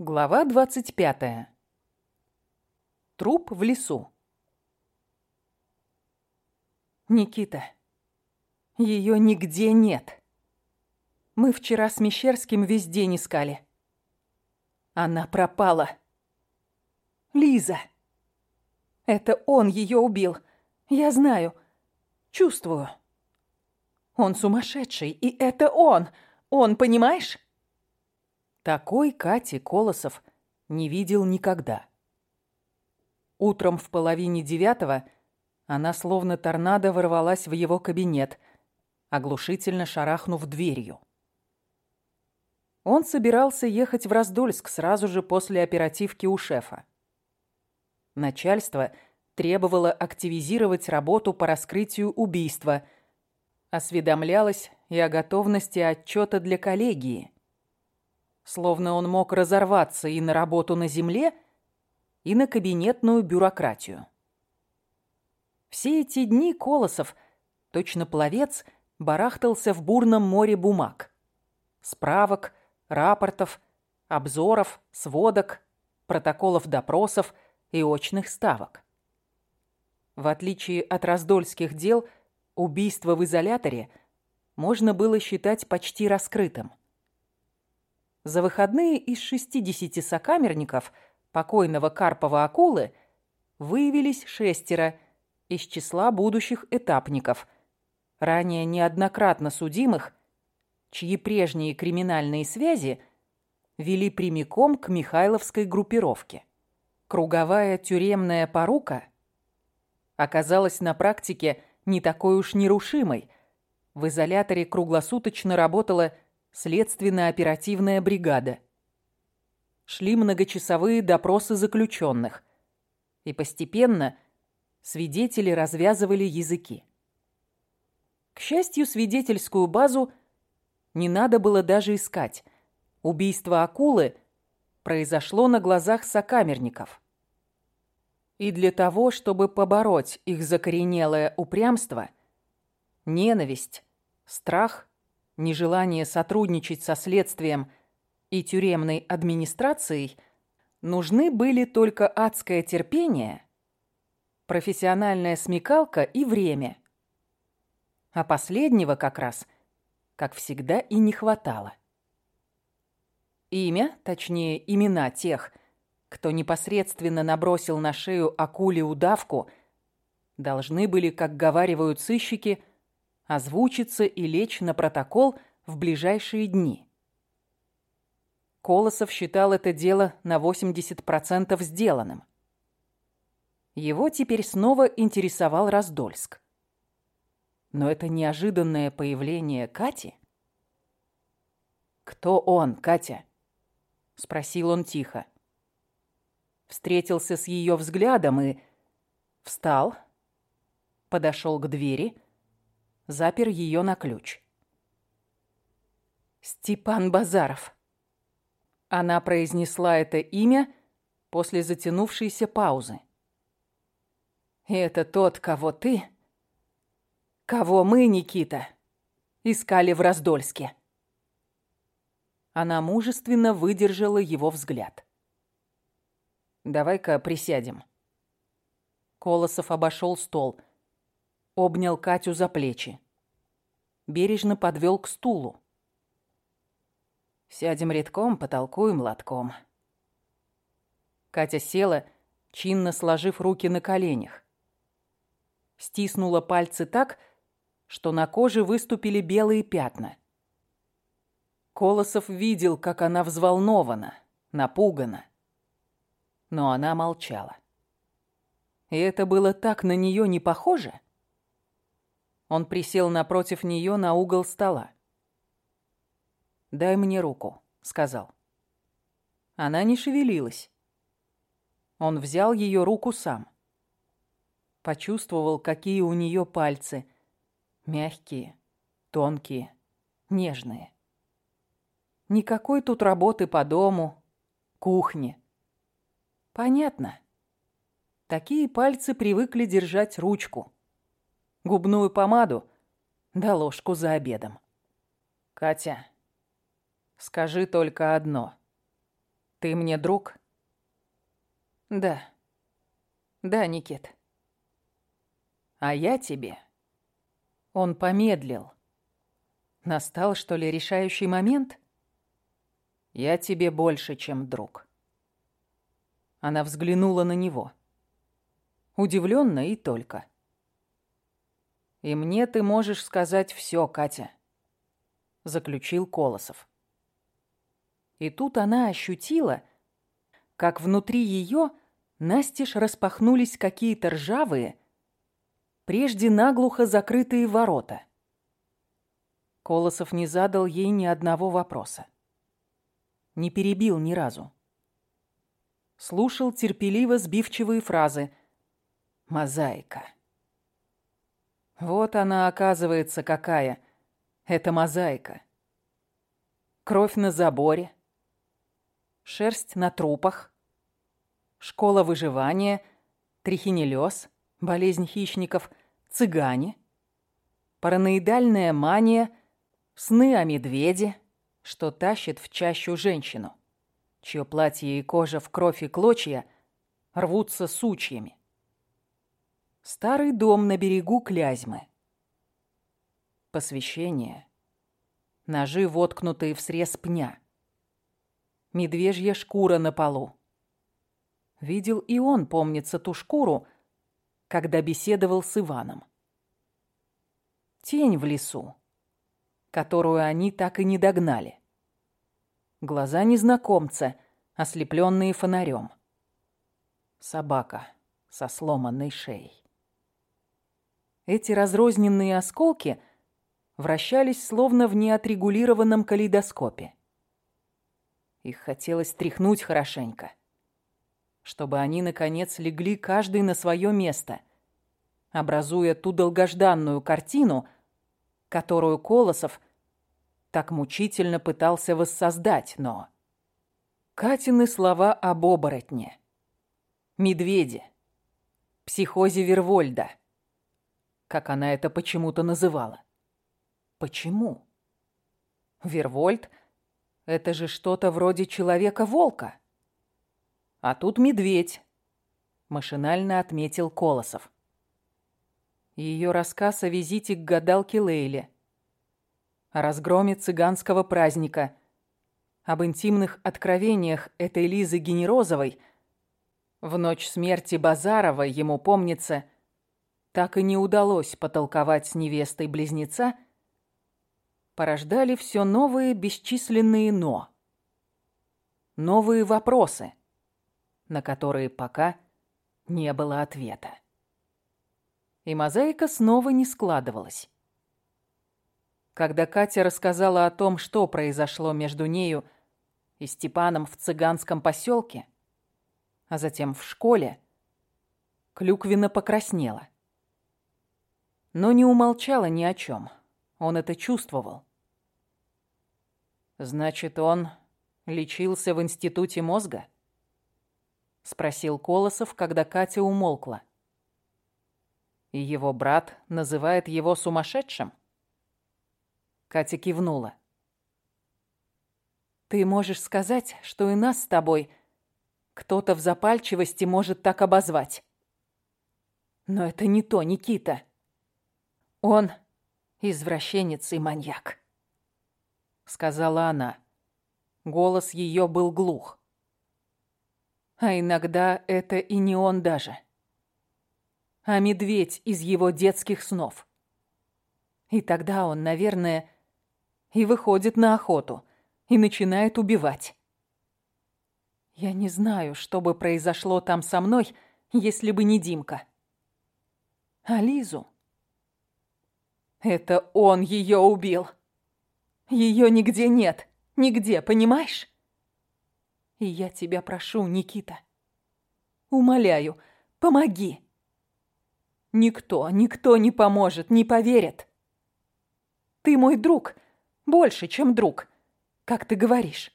Глава 25. Труп в лесу. Никита. Ее нигде нет. Мы вчера с Мещерским весь день искали. Она пропала. Лиза. Это он ее убил. Я знаю. Чувствую. Он сумасшедший, и это он. Он, понимаешь? Такой Кати Колосов не видел никогда. Утром в половине девятого она словно торнадо ворвалась в его кабинет, оглушительно шарахнув дверью. Он собирался ехать в Раздольск сразу же после оперативки у шефа. Начальство требовало активизировать работу по раскрытию убийства, осведомлялось и о готовности отчета для коллегии – Словно он мог разорваться и на работу на земле, и на кабинетную бюрократию. Все эти дни Колосов, точно пловец, барахтался в бурном море бумаг. Справок, рапортов, обзоров, сводок, протоколов допросов и очных ставок. В отличие от раздольских дел, убийство в изоляторе можно было считать почти раскрытым. За выходные из 60 сокамерников покойного Карпова акулы выявились шестеро из числа будущих этапников, ранее неоднократно судимых, чьи прежние криминальные связи вели прямиком к Михайловской группировке. Круговая тюремная порука оказалась на практике не такой уж нерушимой. В изоляторе круглосуточно работала следственно-оперативная бригада. Шли многочасовые допросы заключенных. И постепенно свидетели развязывали языки. К счастью, свидетельскую базу не надо было даже искать. Убийство акулы произошло на глазах сокамерников. И для того, чтобы побороть их закоренелое упрямство, ненависть, страх – нежелание сотрудничать со следствием и тюремной администрацией нужны были только адское терпение, профессиональная смекалка и время. А последнего как раз, как всегда, и не хватало. Имя, точнее имена тех, кто непосредственно набросил на шею акуле удавку, должны были, как говаривают сыщики, озвучиться и лечь на протокол в ближайшие дни. Колосов считал это дело на 80% сделанным. Его теперь снова интересовал Раздольск. Но это неожиданное появление Кати... «Кто он, Катя?» — спросил он тихо. Встретился с ее взглядом и... Встал, подошел к двери, запер ее на ключ. «Степан Базаров». Она произнесла это имя после затянувшейся паузы. «И это тот, кого ты, кого мы, Никита, искали в Раздольске». Она мужественно выдержала его взгляд. «Давай-ка присядем». Колосов обошел стол – обнял Катю за плечи. Бережно подвел к стулу. «Сядем редком, потолкуем лотком». Катя села, чинно сложив руки на коленях. Стиснула пальцы так, что на коже выступили белые пятна. Колосов видел, как она взволнована, напугана. Но она молчала. И это было так на нее не похоже, он присел напротив нее на угол стола. «Дай мне руку», — сказал. Она не шевелилась. Он взял ее руку сам. Почувствовал, какие у нее пальцы. Мягкие, тонкие, нежные. Никакой тут работы по дому, кухне. Понятно. Такие пальцы привыкли держать ручку губную помаду да ложку за обедом. Катя, скажи только одно. Ты мне друг? Да. Да, Никит. А я тебе. Он помедлил. Настал, что ли, решающий момент? Я тебе больше, чем друг. Она взглянула на него. Удивленно и только. И мне ты можешь сказать все, Катя, заключил Колосов. И тут она ощутила, как внутри ее настежь распахнулись какие-то ржавые, прежде наглухо закрытые ворота. Колосов не задал ей ни одного вопроса. Не перебил ни разу. Слушал терпеливо сбивчивые фразы. «Мозаика». Вот она, оказывается, какая. Это мозаика. Кровь на заборе. Шерсть на трупах. Школа выживания. Трихинеллез. Болезнь хищников. Цыгане. Параноидальная мания. Сны о медведе, что тащит в чащу женщину, чье платье и кожа в кровь и клочья рвутся сучьями. Старый дом на берегу Клязьмы. Посвящение. Ножи, воткнутые в срез пня. Медвежья шкура на полу. Видел и он, помнится, ту шкуру, когда беседовал с Иваном. Тень в лесу, которую они так и не догнали. Глаза незнакомца, ослепленные фонарем. Собака со сломанной шеей. Эти разрозненные осколки вращались словно в неотрегулированном калейдоскопе. Их хотелось тряхнуть хорошенько, чтобы они, наконец, легли каждый на свое место, образуя ту долгожданную картину, которую Колосов так мучительно пытался воссоздать, но... Катины слова об оборотне, медведе, психозе Вервольда — как она это почему-то называла. Почему? Вервольт — это же что-то вроде человека-волка. А тут медведь, машинально отметил Колосов. Ее рассказ о визите к гадалке Лейле, о разгроме цыганского праздника, об интимных откровениях этой Лизы Генерозовой в ночь смерти Базарова ему помнится — так и не удалось потолковать с невестой близнеца, порождали все новые бесчисленные «но». Новые вопросы, на которые пока не было ответа. И мозаика снова не складывалась. Когда Катя рассказала о том, что произошло между нею и Степаном в цыганском поселке, а затем в школе, Клюквина покраснела но не умолчала ни о чем. Он это чувствовал. «Значит, он лечился в институте мозга?» — спросил Колосов, когда Катя умолкла. «И его брат называет его сумасшедшим?» Катя кивнула. «Ты можешь сказать, что и нас с тобой кто-то в запальчивости может так обозвать. Но это не то, Никита». Он извращенец и маньяк, сказала она. Голос ее был глух. А иногда это и не он даже, а медведь из его детских снов. И тогда он, наверное, и выходит на охоту, и начинает убивать. Я не знаю, что бы произошло там со мной, если бы не Димка. А Лизу это он ее убил. Ее нигде нет. Нигде, понимаешь? И я тебя прошу, Никита. Умоляю, помоги. Никто, никто не поможет, не поверит. Ты мой друг, больше, чем друг, как ты говоришь.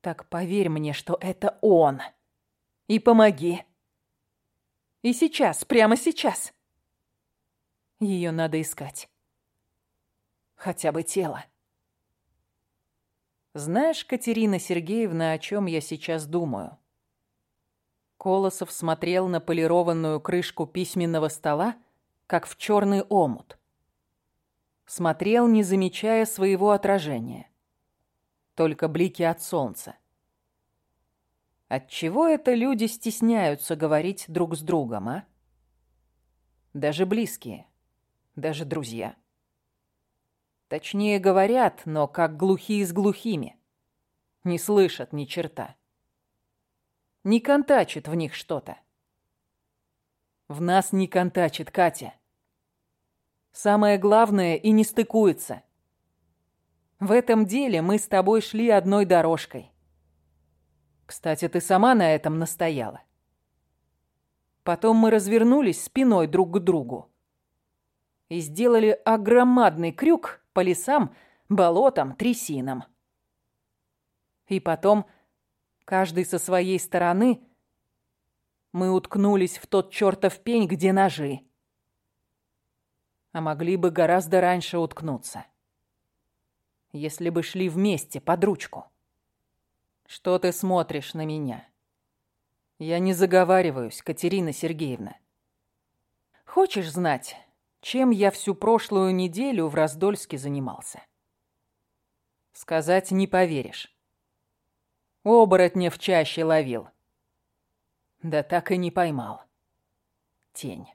Так поверь мне, что это он. И помоги. И сейчас, прямо сейчас. Ее надо искать. Хотя бы тело. Знаешь, Катерина Сергеевна, о чем я сейчас думаю? Колосов смотрел на полированную крышку письменного стола, как в черный омут. Смотрел, не замечая своего отражения. Только блики от солнца. Отчего это люди стесняются говорить друг с другом, а? Даже близкие, даже друзья. Точнее говорят, но как глухие с глухими. Не слышат ни черта не контачит в них что-то. В нас не контачит Катя. Самое главное и не стыкуется. В этом деле мы с тобой шли одной дорожкой. Кстати, ты сама на этом настояла. Потом мы развернулись спиной друг к другу и сделали огромадный крюк по лесам, болотам, трясинам. И потом Каждый со своей стороны мы уткнулись в тот чертов пень, где ножи. А могли бы гораздо раньше уткнуться. Если бы шли вместе, под ручку. Что ты смотришь на меня? Я не заговариваюсь, Катерина Сергеевна. Хочешь знать, чем я всю прошлую неделю в Раздольске занимался? Сказать не поверишь. Оборотня в чаще ловил. Да так и не поймал. Тень.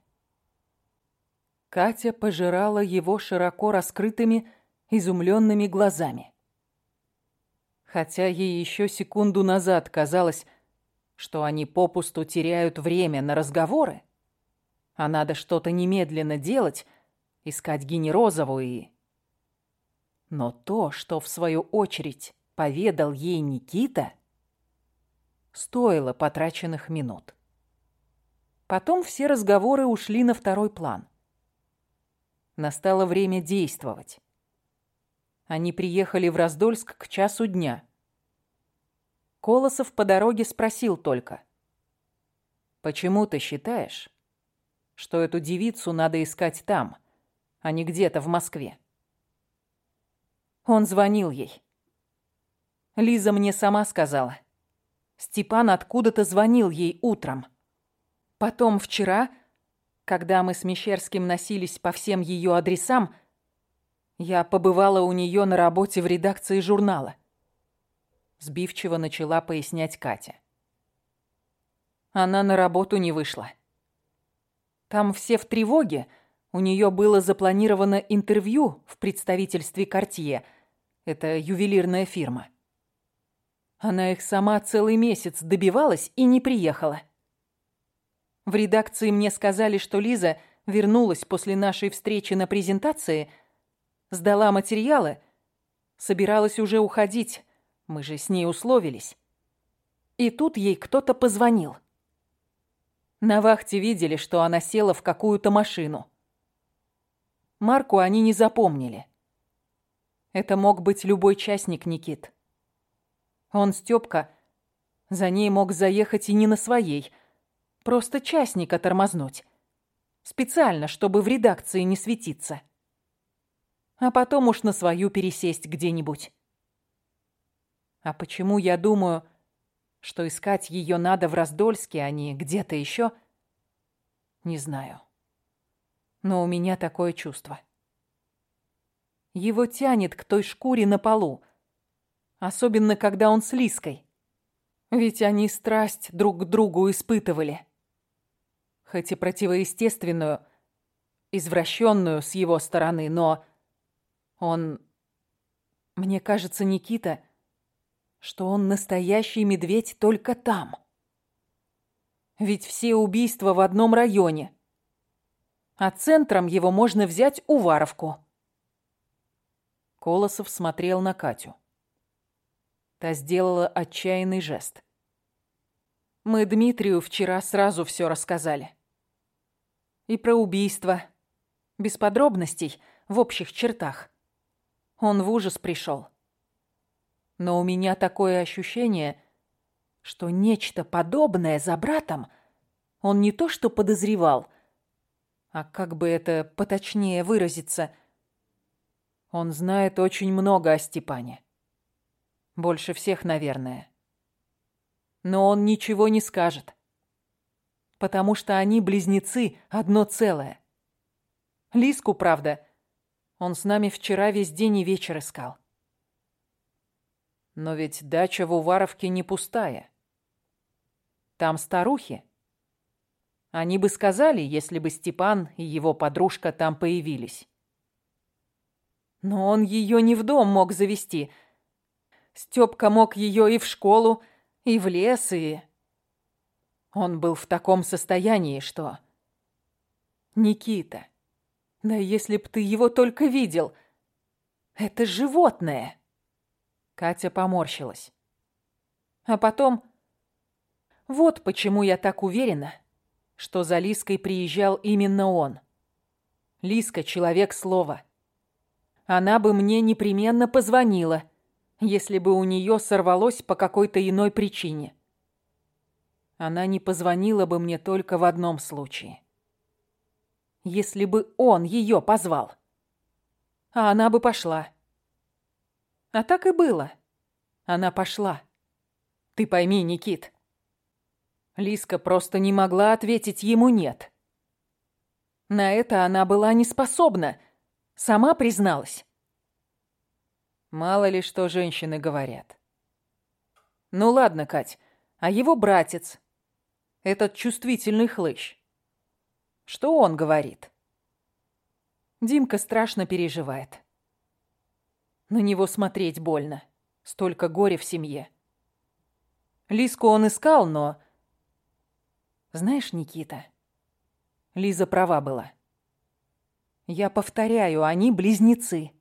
Катя пожирала его широко раскрытыми, изумленными глазами. Хотя ей еще секунду назад казалось, что они попусту теряют время на разговоры, а надо что-то немедленно делать, искать Генерозову и... Но то, что в свою очередь поведал ей Никита, стоило потраченных минут. Потом все разговоры ушли на второй план. Настало время действовать. Они приехали в Раздольск к часу дня. Колосов по дороге спросил только. «Почему ты считаешь, что эту девицу надо искать там, а не где-то в Москве?» Он звонил ей. Лиза мне сама сказала. Степан откуда-то звонил ей утром. Потом вчера, когда мы с Мещерским носились по всем ее адресам, я побывала у нее на работе в редакции журнала. Сбивчиво начала пояснять Катя. Она на работу не вышла. Там все в тревоге. У нее было запланировано интервью в представительстве «Кортье». Это ювелирная фирма. Она их сама целый месяц добивалась и не приехала. В редакции мне сказали, что Лиза вернулась после нашей встречи на презентации, сдала материалы, собиралась уже уходить, мы же с ней условились. И тут ей кто-то позвонил. На вахте видели, что она села в какую-то машину. Марку они не запомнили. Это мог быть любой частник Никит. Он, Стёпка, за ней мог заехать и не на своей. Просто частника тормознуть. Специально, чтобы в редакции не светиться. А потом уж на свою пересесть где-нибудь. А почему я думаю, что искать ее надо в Раздольске, а не где-то еще? Не знаю. Но у меня такое чувство. Его тянет к той шкуре на полу, Особенно, когда он с Лиской. Ведь они страсть друг к другу испытывали. Хоть и противоестественную, извращенную с его стороны, но он... Мне кажется, Никита, что он настоящий медведь только там. Ведь все убийства в одном районе. А центром его можно взять Уваровку. Колосов смотрел на Катю. Та сделала отчаянный жест. Мы Дмитрию вчера сразу все рассказали. И про убийство. Без подробностей, в общих чертах. Он в ужас пришел. Но у меня такое ощущение, что нечто подобное за братом он не то что подозревал, а как бы это поточнее выразиться, он знает очень много о Степане. Больше всех, наверное. Но он ничего не скажет. Потому что они близнецы, одно целое. Лиску, правда, он с нами вчера весь день и вечер искал. Но ведь дача в Уваровке не пустая. Там старухи. Они бы сказали, если бы Степан и его подружка там появились. Но он ее не в дом мог завести. Степка мог ее и в школу, и в лес, и... Он был в таком состоянии, что... Никита, да если б ты его только видел... Это животное. Катя поморщилась. А потом... Вот почему я так уверена, что за Лиской приезжал именно он. Лиска — человек слова. Она бы мне непременно позвонила, если бы у нее сорвалось по какой-то иной причине. Она не позвонила бы мне только в одном случае. Если бы он ее позвал. А она бы пошла. А так и было. Она пошла. Ты пойми, Никит, Лиска просто не могла ответить ему «нет». На это она была не способна, сама призналась. Мало ли что женщины говорят. Ну ладно, Кать, а его братец, этот чувствительный хлыщ, что он говорит? Димка страшно переживает. На него смотреть больно. Столько горя в семье. Лиску он искал, но знаешь, Никита, Лиза права была. Я повторяю, они близнецы.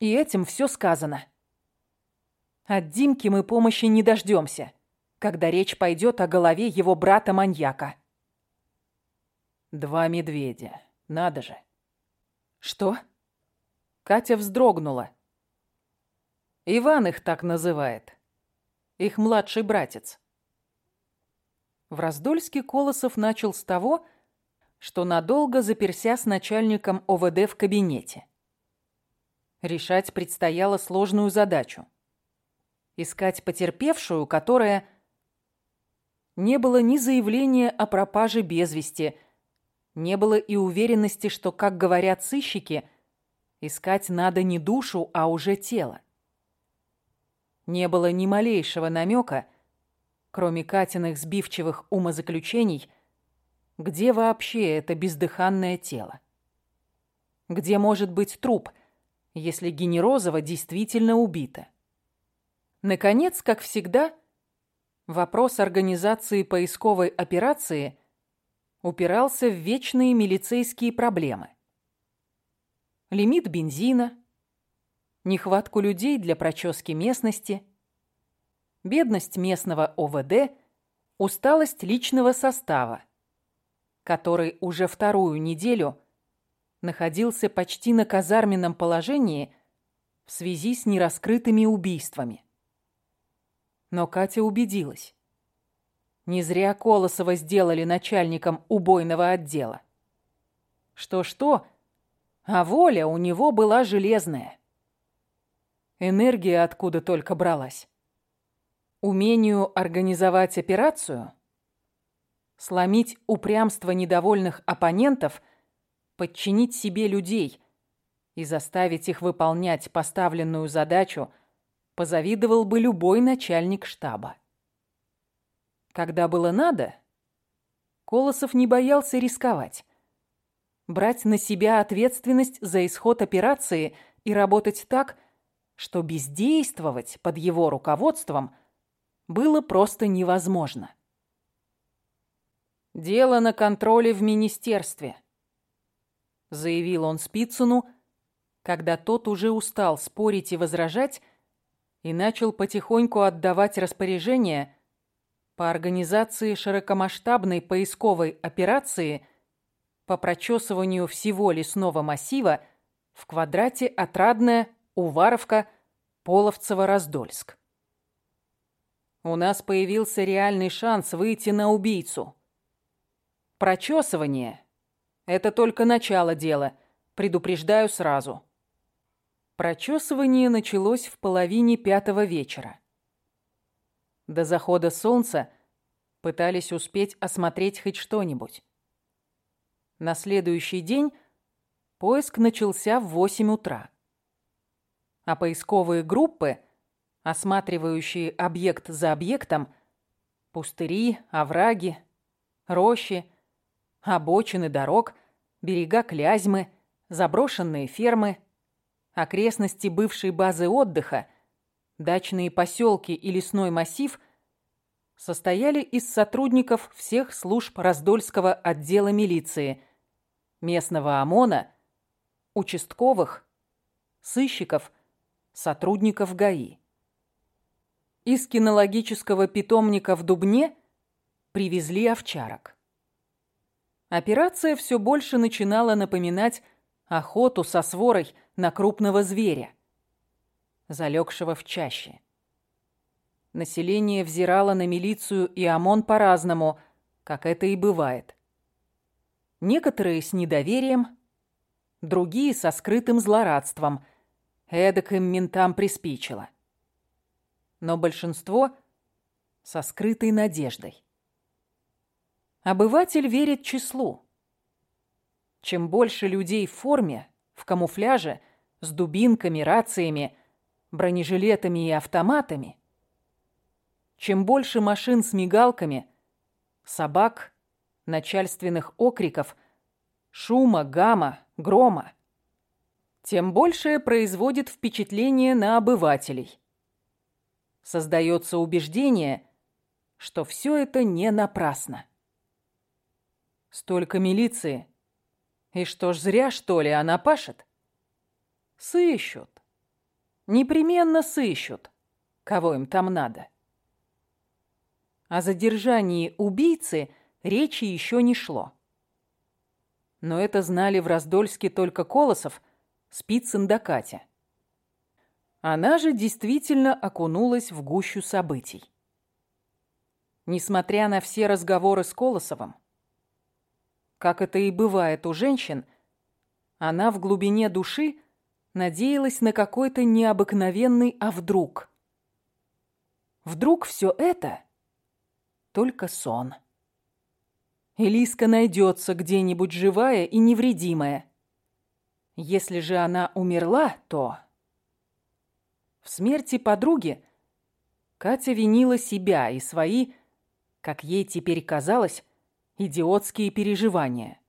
И этим все сказано. От Димки мы помощи не дождемся, когда речь пойдет о голове его брата-маньяка. Два медведя. Надо же. Что? Катя вздрогнула. Иван их так называет. Их младший братец. В Раздольске Колосов начал с того, что надолго заперся с начальником ОВД в кабинете. Решать предстояло сложную задачу. Искать потерпевшую, которая... Не было ни заявления о пропаже без вести, не было и уверенности, что, как говорят сыщики, искать надо не душу, а уже тело. Не было ни малейшего намека, кроме Катиных сбивчивых умозаключений, где вообще это бездыханное тело? Где может быть труп, если Генерозова действительно убита? Наконец, как всегда, вопрос организации поисковой операции упирался в вечные милицейские проблемы. Лимит бензина, нехватку людей для прочески местности – бедность местного ОВД, усталость личного состава, который уже вторую неделю находился почти на казарменном положении в связи с нераскрытыми убийствами. Но Катя убедилась. Не зря Колосова сделали начальником убойного отдела. Что-что, а воля у него была железная. Энергия откуда только бралась. Умению организовать операцию, сломить упрямство недовольных оппонентов, подчинить себе людей и заставить их выполнять поставленную задачу позавидовал бы любой начальник штаба. Когда было надо, Колосов не боялся рисковать, брать на себя ответственность за исход операции и работать так, что бездействовать под его руководством – было просто невозможно. «Дело на контроле в министерстве», — заявил он Спицыну, когда тот уже устал спорить и возражать и начал потихоньку отдавать распоряжения по организации широкомасштабной поисковой операции по прочесыванию всего лесного массива в квадрате Отрадная, Уваровка, Половцево-Раздольск. У нас появился реальный шанс выйти на убийцу. Прочесывание – это только начало дела, предупреждаю сразу. Прочесывание началось в половине пятого вечера. До захода солнца пытались успеть осмотреть хоть что-нибудь. На следующий день поиск начался в 8 утра. А поисковые группы, осматривающие объект за объектом, пустыри, овраги, рощи, обочины дорог, берега Клязьмы, заброшенные фермы, окрестности бывшей базы отдыха, дачные поселки и лесной массив состояли из сотрудников всех служб Раздольского отдела милиции, местного ОМОНа, участковых, сыщиков, сотрудников ГАИ. Из кинологического питомника в Дубне привезли овчарок. Операция все больше начинала напоминать охоту со сворой на крупного зверя, залегшего в чаще. Население взирало на милицию и ОМОН по-разному, как это и бывает. Некоторые с недоверием, другие со скрытым злорадством. Эдак им ментам приспичило. Но большинство со скрытой надеждой. Обыватель верит числу. Чем больше людей в форме, в камуфляже, с дубинками, рациями, бронежилетами и автоматами, чем больше машин с мигалками, собак, начальственных окриков, шума, гамма, грома, тем большее производит впечатление на обывателей. Создается убеждение, что все это не напрасно. Столько милиции. И что ж, зря, что ли, она пашет? Сыщут. Непременно сыщут, кого им там надо. О задержании убийцы речи еще не шло. Но это знали в Раздольске только Колосов, Спицын да Катя. Она же действительно окунулась в гущу событий. Несмотря на все разговоры с Колосовым, как это и бывает у женщин, она в глубине души надеялась на какой-то необыкновенный «а вдруг?». Вдруг все это только сон. Элиска найдется где-нибудь живая и невредимая. Если же она умерла, то... В смерти подруги Катя винила себя и свои, как ей теперь казалось, идиотские переживания.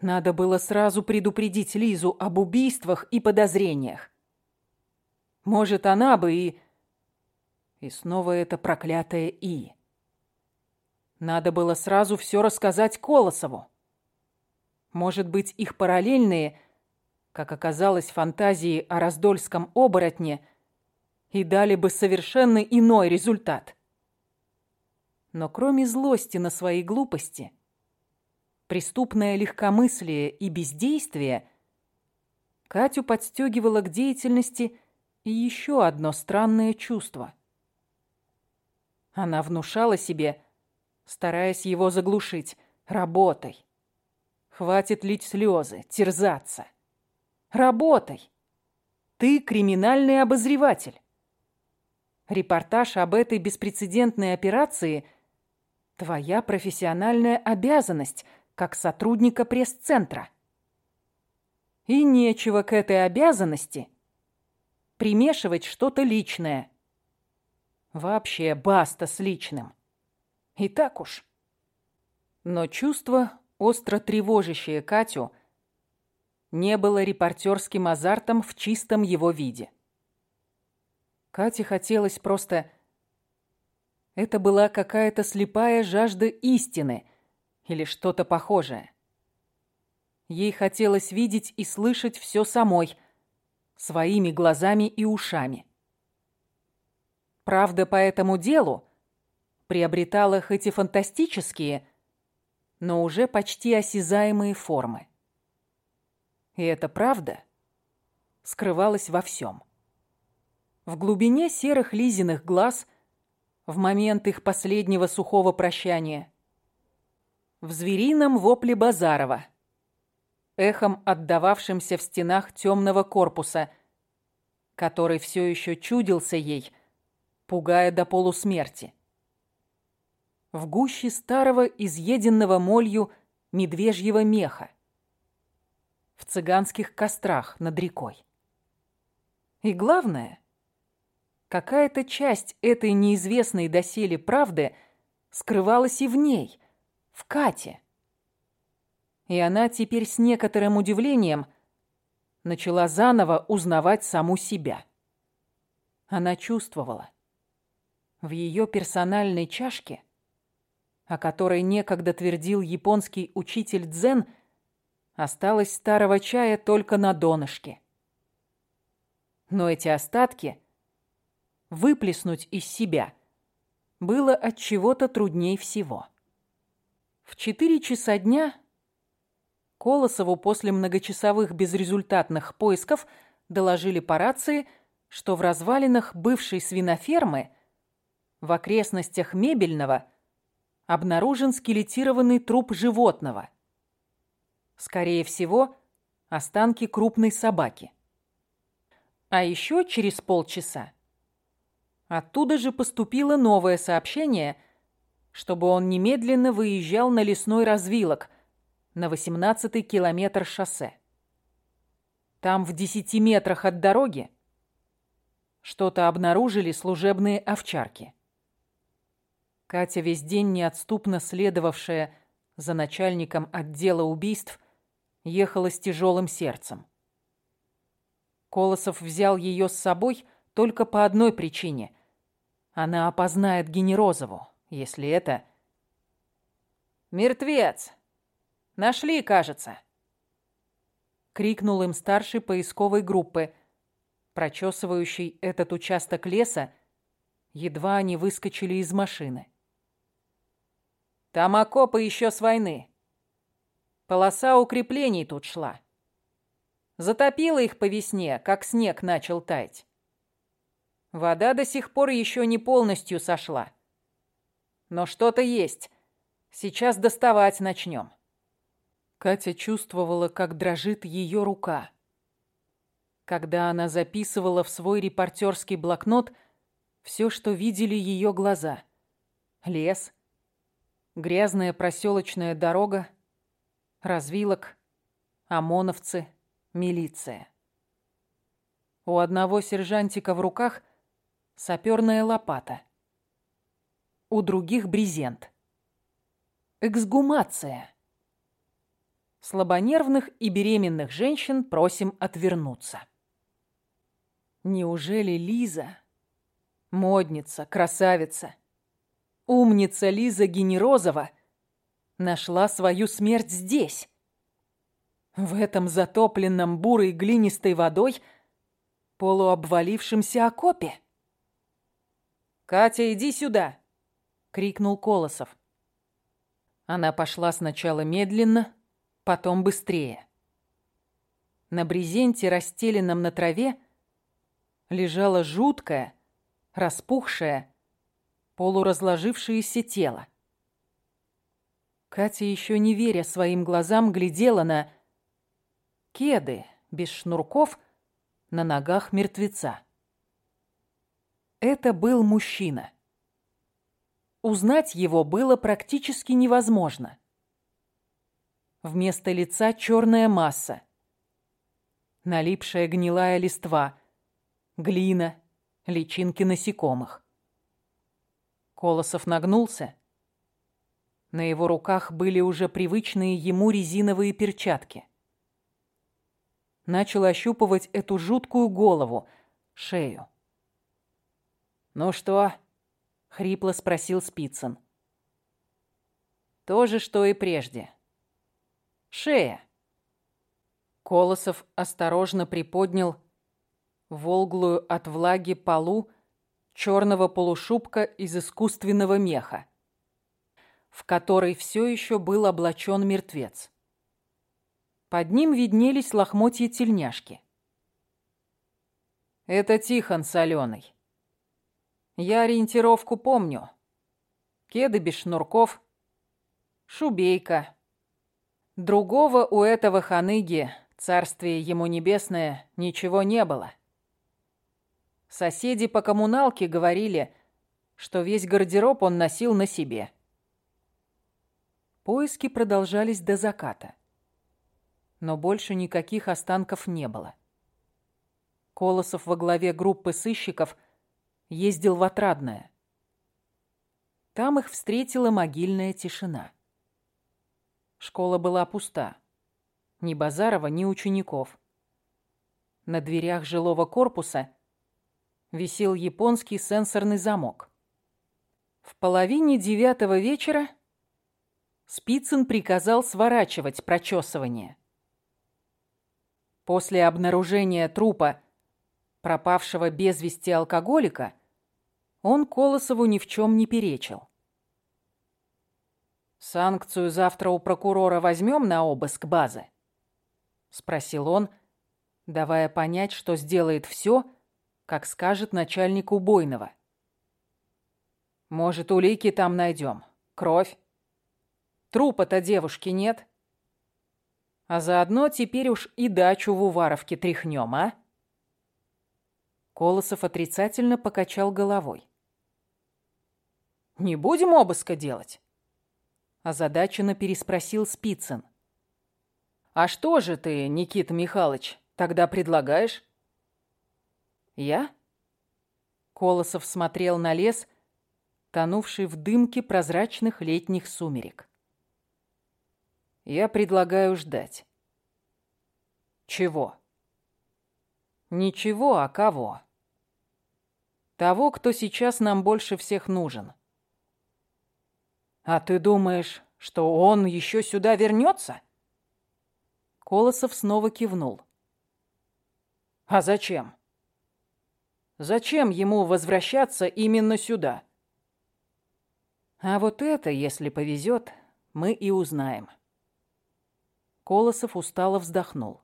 Надо было сразу предупредить Лизу об убийствах и подозрениях. Может, она бы и... И снова это проклятое «и». Надо было сразу все рассказать Колосову. Может быть, их параллельные, как оказалось, фантазии о раздольском оборотне и дали бы совершенно иной результат. Но кроме злости на свои глупости, преступное легкомыслие и бездействие, Катю подстегивало к деятельности и еще одно странное чувство. Она внушала себе, стараясь его заглушить, «Работай! Хватит лить слезы, терзаться! Работай! Ты криминальный обозреватель!» Репортаж об этой беспрецедентной операции – Твоя профессиональная обязанность как сотрудника пресс-центра. И нечего к этой обязанности примешивать что-то личное. Вообще баста с личным. И так уж. Но чувство, остро тревожащее Катю, не было репортерским азартом в чистом его виде. Кате хотелось просто это была какая-то слепая жажда истины или что-то похожее. Ей хотелось видеть и слышать все самой, своими глазами и ушами. Правда по этому делу приобретала хоть и фантастические, но уже почти осязаемые формы. И эта правда скрывалась во всем. В глубине серых Лизиных глаз – в момент их последнего сухого прощания. В зверином вопле Базарова. эхом отдававшимся в стенах темного корпуса, который все еще чудился ей, пугая до полусмерти. В гуще старого, изъеденного молью медвежьего меха, в цыганских кострах над рекой. И главное, какая-то часть этой неизвестной доселе правды скрывалась и в ней, в Кате. И она теперь с некоторым удивлением начала заново узнавать саму себя. Она чувствовала. В ее персональной чашке, о которой некогда твердил японский учитель дзен, осталось старого чая только на донышке. Но эти остатки выплеснуть из себя было от чего-то трудней всего. В четыре часа дня Колосову после многочасовых безрезультатных поисков доложили по рации, что в развалинах бывшей свинофермы в окрестностях Мебельного обнаружен скелетированный труп животного. Скорее всего, останки крупной собаки. А еще через полчаса оттуда же поступило новое сообщение, чтобы он немедленно выезжал на лесной развилок на 18-й километр шоссе. Там в 10 метрах от дороги что-то обнаружили служебные овчарки. Катя, весь день неотступно следовавшая за начальником отдела убийств, ехала с тяжелым сердцем. Колосов взял ее с собой только по одной причине. Она опознает Генерозову, если это... «Мертвец! Нашли, кажется!» Крикнул им старший поисковой группы, прочесывающий этот участок леса, едва они выскочили из машины. «Там окопы еще с войны. Полоса укреплений тут шла. Затопило их по весне, как снег начал таять. Вода до сих пор еще не полностью сошла. Но что-то есть. Сейчас доставать начнем. Катя чувствовала, как дрожит ее рука. Когда она записывала в свой репортерский блокнот все, что видели ее глаза. Лес, грязная проселочная дорога, развилок, ОМОНовцы, милиция. У одного сержантика в руках саперная лопата. У других брезент. Эксгумация. Слабонервных и беременных женщин просим отвернуться. Неужели Лиза, модница, красавица, умница Лиза Генерозова нашла свою смерть здесь. В этом затопленном бурой глинистой водой полуобвалившемся окопе. «Катя, иди сюда!» — крикнул Колосов. Она пошла сначала медленно, потом быстрее. На брезенте, расстеленном на траве, лежало жуткое, распухшее, полуразложившееся тело. Катя, еще не веря своим глазам, глядела на кеды без шнурков на ногах мертвеца. Это был мужчина. Узнать его было практически невозможно. Вместо лица черная масса. Налипшая гнилая листва, глина, личинки насекомых. Колосов нагнулся на его руках были уже привычные ему резиновые перчатки. Начал ощупывать эту жуткую голову, шею. «Ну что?» — хрипло спросил Спицын. «То же, что и прежде. Шея». Колосов осторожно приподнял волглую от влаги полу черного полушубка из искусственного меха в который все еще был облачен мертвец. Под ним виднелись лохмотья тельняшки. «Это Тихон соленый. Я ориентировку помню. Кеды без шнурков, шубейка, Другого у этого ханыги, царствие ему небесное, ничего не было. Соседи по коммуналке говорили, что весь гардероб он носил на себе. Поиски продолжались до заката. Но больше никаких останков не было. Колосов во главе группы сыщиков ездил в Отрадное. Там их встретила могильная тишина. Школа была пуста. Ни Базарова, ни учеников. На дверях жилого корпуса висел японский сенсорный замок. В половине девятого вечера Спицын приказал сворачивать прочесывание. После обнаружения трупа пропавшего без вести алкоголика, он Колосову ни в чем не перечил. «Санкцию завтра у прокурора возьмем на обыск базы?» — спросил он, давая понять, что сделает все, как скажет начальник убойного. «Может, улики там найдем? Кровь? Трупа-то девушки нет?» А заодно теперь уж и дачу в Уваровке тряхнем, а? Колосов отрицательно покачал головой. «Не будем обыска делать?» Озадаченно переспросил Спицын. «А что же ты, Никита Михайлович, тогда предлагаешь?» «Я?» Колосов смотрел на лес, тонувший в дымке прозрачных летних сумерек. «Я предлагаю ждать». «Чего?» «Ничего, а кого?» Того, кто сейчас нам больше всех нужен. А ты думаешь, что он еще сюда вернется? Колосов снова кивнул. А зачем? Зачем ему возвращаться именно сюда? А вот это, если повезет, мы и узнаем. Колосов устало вздохнул.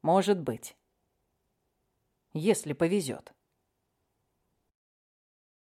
Может быть. Если повезет.